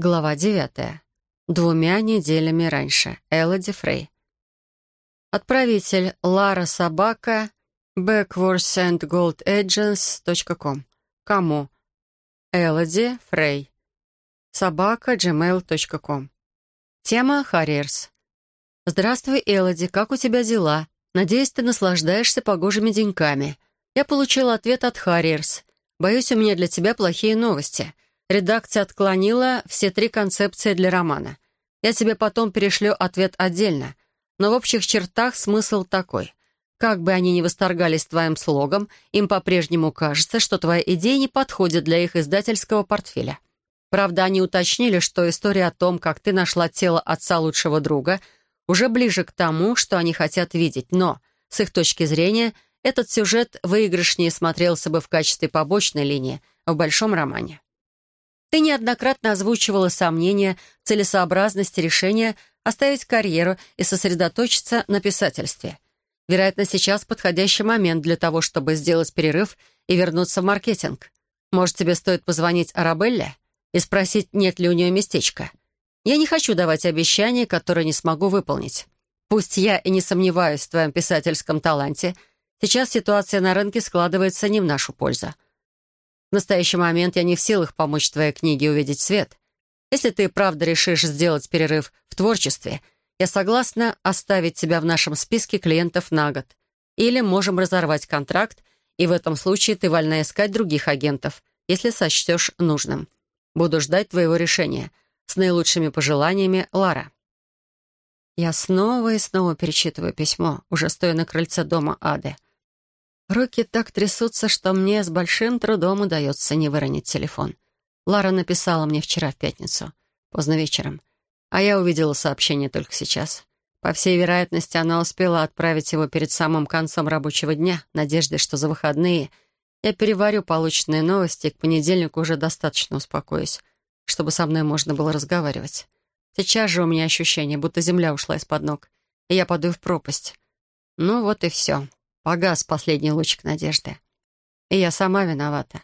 Глава девятая. Двумя неделями раньше. Элоди Фрей. Отправитель Лара Собака backwardsandgoldagents.com. Кому? Элоди Фрей. Собака gmail.com. Тема Харриерс. Здравствуй, Элоди, как у тебя дела? Надеюсь, ты наслаждаешься погожими деньками. Я получила ответ от Харриерс. Боюсь, у меня для тебя плохие новости — Редакция отклонила все три концепции для романа. Я тебе потом перешлю ответ отдельно. Но в общих чертах смысл такой. Как бы они ни восторгались твоим слогом, им по-прежнему кажется, что твоя идея не подходит для их издательского портфеля. Правда, они уточнили, что история о том, как ты нашла тело отца лучшего друга, уже ближе к тому, что они хотят видеть. Но, с их точки зрения, этот сюжет выигрышнее смотрелся бы в качестве побочной линии в большом романе. Ты неоднократно озвучивала сомнения в целесообразности решения оставить карьеру и сосредоточиться на писательстве. Вероятно, сейчас подходящий момент для того, чтобы сделать перерыв и вернуться в маркетинг. Может, тебе стоит позвонить Арабелле и спросить, нет ли у нее местечка. Я не хочу давать обещания, которые не смогу выполнить. Пусть я и не сомневаюсь в твоем писательском таланте, сейчас ситуация на рынке складывается не в нашу пользу. В настоящий момент я не в силах помочь твоей книге увидеть свет. Если ты правда решишь сделать перерыв в творчестве, я согласна оставить тебя в нашем списке клиентов на год. Или можем разорвать контракт, и в этом случае ты вольна искать других агентов, если сочтешь нужным. Буду ждать твоего решения. С наилучшими пожеланиями, Лара. Я снова и снова перечитываю письмо, уже стоя на крыльце дома Ады. Руки так трясутся, что мне с большим трудом удается не выронить телефон. Лара написала мне вчера в пятницу, поздно вечером, а я увидела сообщение только сейчас. По всей вероятности, она успела отправить его перед самым концом рабочего дня, надеждой, что за выходные я переварю полученные новости и к понедельнику уже достаточно успокоюсь, чтобы со мной можно было разговаривать. Сейчас же у меня ощущение, будто земля ушла из-под ног, и я падаю в пропасть. Ну вот и все. Погас последний лучик надежды. И я сама виновата.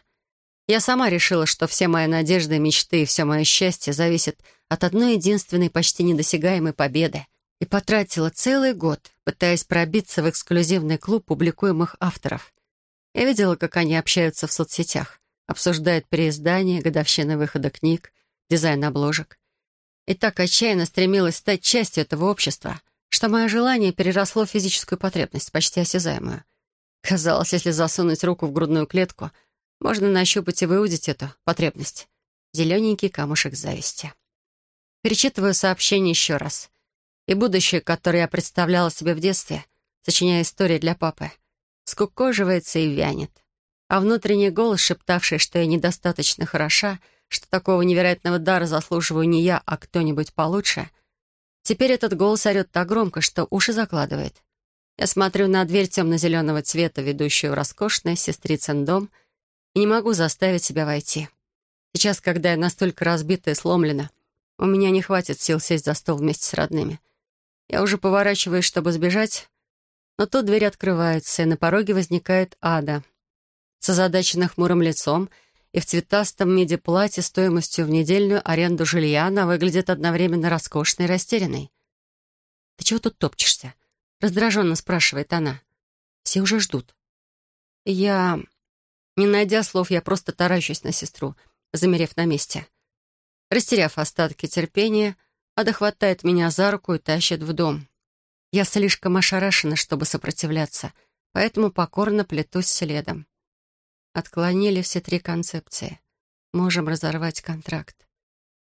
Я сама решила, что все мои надежды, мечты и все мое счастье зависят от одной единственной почти недосягаемой победы. И потратила целый год, пытаясь пробиться в эксклюзивный клуб публикуемых авторов. Я видела, как они общаются в соцсетях, обсуждают переиздания, годовщины выхода книг, дизайн обложек. И так отчаянно стремилась стать частью этого общества — что мое желание переросло в физическую потребность, почти осязаемую. Казалось, если засунуть руку в грудную клетку, можно нащупать и выудить эту потребность. Зелененький камушек зависти. Перечитываю сообщение еще раз. И будущее, которое я представляла себе в детстве, сочиняя истории для папы, скукоживается и вянет. А внутренний голос, шептавший, что я недостаточно хороша, что такого невероятного дара заслуживаю не я, а кто-нибудь получше — Теперь этот голос орет так громко, что уши закладывает. Я смотрю на дверь темно-зеленого цвета, ведущую в роскошный сестрицын дом, и не могу заставить себя войти. Сейчас, когда я настолько разбита и сломлена, у меня не хватит сил сесть за стол вместе с родными. Я уже поворачиваюсь, чтобы сбежать, но тут дверь открывается, и на пороге возникает Ада. С озадаченным хмурым лицом — и в цветастом меди-платье стоимостью в недельную аренду жилья она выглядит одновременно роскошной и растерянной. «Ты чего тут топчешься?» — раздраженно спрашивает она. «Все уже ждут». Я... Не найдя слов, я просто таращусь на сестру, замерев на месте. Растеряв остатки терпения, Ада хватает меня за руку и тащит в дом. Я слишком ошарашена, чтобы сопротивляться, поэтому покорно плетусь следом. Отклонили все три концепции. Можем разорвать контракт.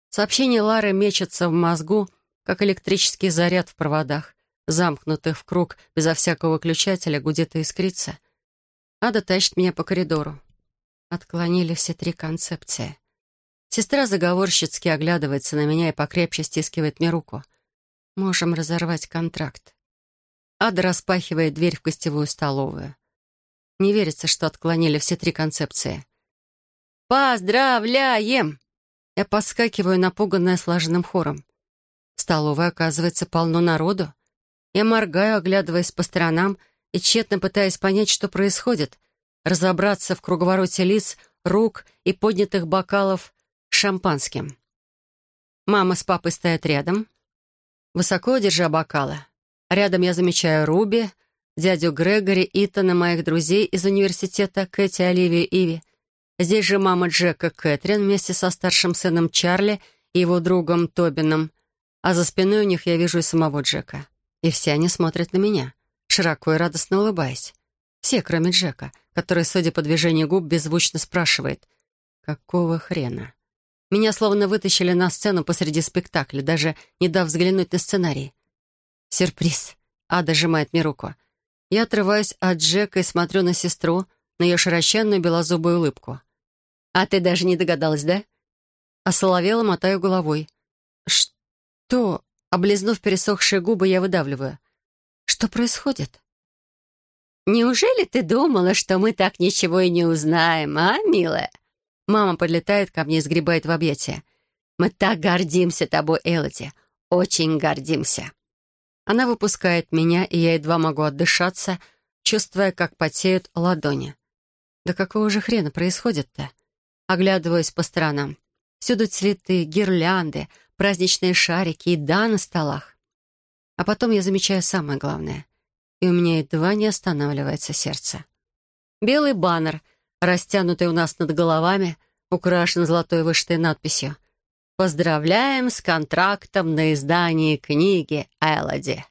Сообщение Лары мечется в мозгу, как электрический заряд в проводах, замкнутых в круг, безо всякого выключателя, гудит и искрится. Ада тащит меня по коридору. Отклонили все три концепции. Сестра заговорщицки оглядывается на меня и покрепче стискивает мне руку. Можем разорвать контракт. Ада распахивает дверь в гостевую столовую. Не верится, что отклонили все три концепции. «Поздравляем!» Я подскакиваю, напуганная слаженным хором. В столовой, оказывается, полно народу. Я моргаю, оглядываясь по сторонам и тщетно пытаясь понять, что происходит, разобраться в круговороте лиц, рук и поднятых бокалов шампанским. Мама с папой стоят рядом, высоко держа бокалы. Рядом я замечаю Руби, дядю Грегори, Итана, моих друзей из университета, Кэти, Оливию, Иви. Здесь же мама Джека Кэтрин вместе со старшим сыном Чарли и его другом Тобином. А за спиной у них я вижу и самого Джека. И все они смотрят на меня, широко и радостно улыбаясь. Все, кроме Джека, который, судя по движению губ, беззвучно спрашивает «Какого хрена?». Меня словно вытащили на сцену посреди спектакля, даже не дав взглянуть на сценарий. «Сюрприз!» — Ада сжимает мне руку. Я отрываюсь от Джека и смотрю на сестру, на ее широченную белозубую улыбку. «А ты даже не догадалась, да?» Осоловела, мотаю головой. «Что?» Облизнув пересохшие губы, я выдавливаю. «Что происходит?» «Неужели ты думала, что мы так ничего и не узнаем, а, милая?» Мама подлетает ко мне и сгребает в объятия. «Мы так гордимся тобой, Элоди. Очень гордимся». Она выпускает меня, и я едва могу отдышаться, чувствуя, как потеют ладони. Да какого же хрена происходит-то? Оглядываюсь по сторонам. Всюду цветы, гирлянды, праздничные шарики, и да на столах. А потом я замечаю самое главное. И у меня едва не останавливается сердце. Белый баннер, растянутый у нас над головами, украшен золотой вышитой надписью «Поздравляем с контрактом на издание книги Элоди».